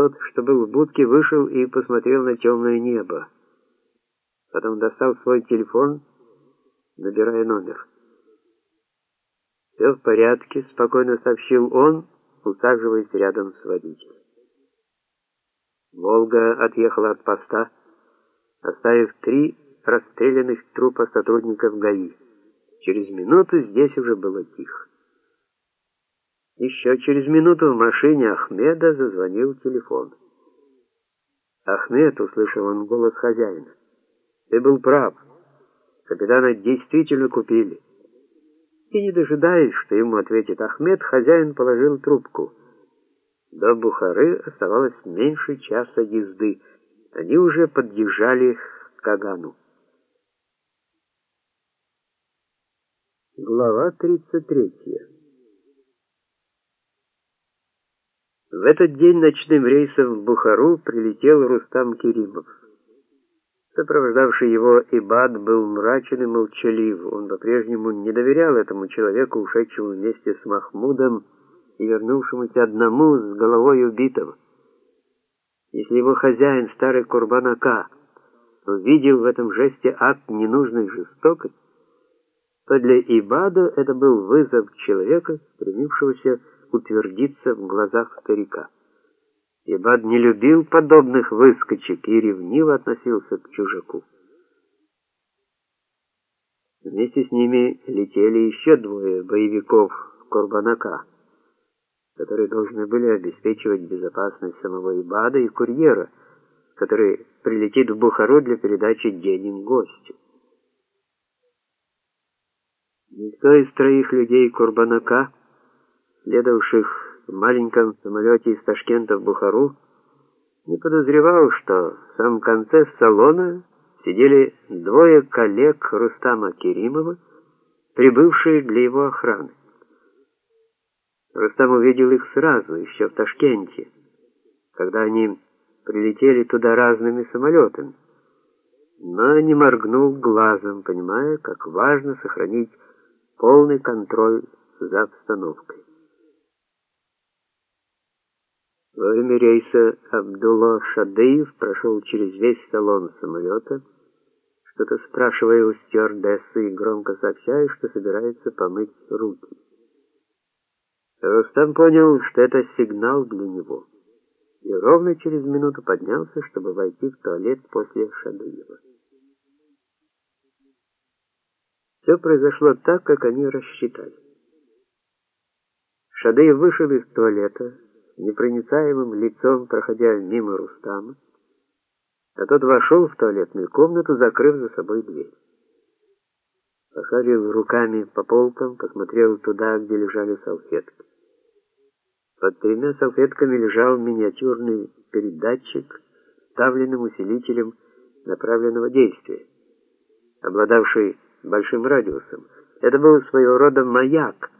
Тот, что был в будке, вышел и посмотрел на темное небо. Потом достал свой телефон, набирая номер. «Все в порядке», — спокойно сообщил он, усаживаясь рядом с водителем. «Волга» отъехала от поста, оставив три расстрелянных трупа сотрудников ГАИ. Через минуту здесь уже было тихо. Еще через минуту в машине Ахмеда зазвонил телефон. «Ахмед», — услышал он голос хозяина, — «ты был прав. Капитана действительно купили». И не дожидаясь, что ему ответит Ахмед, хозяин положил трубку. До Бухары оставалось меньше часа езды. Они уже подъезжали к Кагану. Глава 33 В этот день ночным рейсом в Бухару прилетел Рустам Керимов. Сопровождавший его Ибад был мрачен и молчалив. Он по-прежнему не доверял этому человеку, ушедшему вместе с Махмудом и вернувшемуся одному с головой убитого. Если его хозяин, старый Курбанака, увидел в этом жесте акт ненужной жестокости, то для Ибада это был вызов человека, стремившегося утвердиться в глазах старика. Ибад не любил подобных выскочек и ревниво относился к чужаку. Вместе с ними летели еще двое боевиков Курбанака, которые должны были обеспечивать безопасность самого Ибада и курьера, который прилетит в Бухару для передачи денег гостю. Никто из троих людей Курбанака следовавших в маленьком самолете из Ташкента в Бухару, не подозревал, что в самом конце салона сидели двое коллег Рустама Керимова, прибывшие для его охраны. Рустам увидел их сразу, еще в Ташкенте, когда они прилетели туда разными самолетами, но не моргнул глазом, понимая, как важно сохранить полный контроль за обстановкой. Во время рейса Абдулла Шадыев прошел через весь салон самолета, что-то спрашивая у стюардессы и громко сообщая, что собирается помыть руки. Рустам понял, что это сигнал для него, и ровно через минуту поднялся, чтобы войти в туалет после Шадыева. Все произошло так, как они рассчитали. Шадыев вышел из туалета, непроницаемым лицом, проходя мимо Рустама, а тот вошел в туалетную комнату, закрыв за собой дверь. Пошарил руками по полкам, посмотрел туда, где лежали салфетки. Под тремя салфетками лежал миниатюрный передатчик с вставленным усилителем направленного действия, обладавший большим радиусом. Это был своего рода маяк,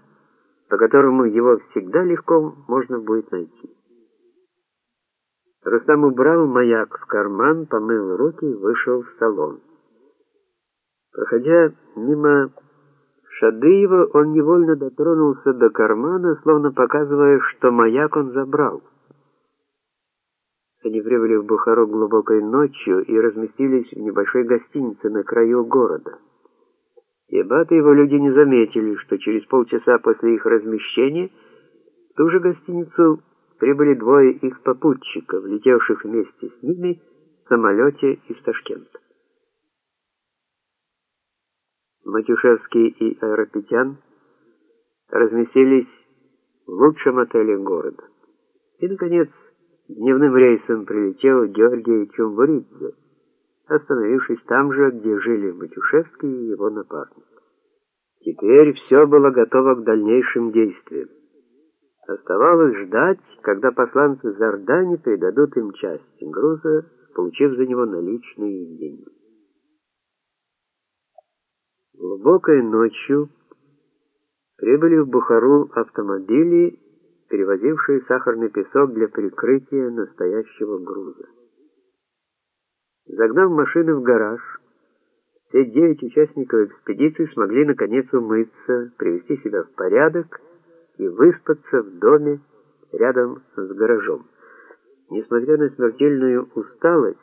по которому его всегда легко можно будет найти. Рустам убрал маяк в карман, помыл руки и вышел в салон. Проходя мимо Шадыева, он невольно дотронулся до кармана, словно показывая, что маяк он забрал. Они прибыли в Бухару глубокой ночью и разместились в небольшой гостинице на краю города. И его люди не заметили, что через полчаса после их размещения в ту же гостиницу прибыли двое их попутчиков, летевших вместе с ними в самолете из Ташкента. Матюшевский и Аэропетян разместились в лучшем отеле города. И, наконец, дневным рейсом прилетел Георгий Чумбуридзе, остановившись там же, где жили Матюшевский и его напарник. Теперь все было готово к дальнейшим действиям. Оставалось ждать, когда посланцы Зардани передадут им часть груза, получив за него наличные деньги. Глубокой ночью прибыли в Бухару автомобили, перевозившие сахарный песок для прикрытия настоящего груза. Загнав машины в гараж, все девять участников экспедиции смогли наконец умыться, привести себя в порядок и выспаться в доме рядом с гаражом. Несмотря на смертельную усталость,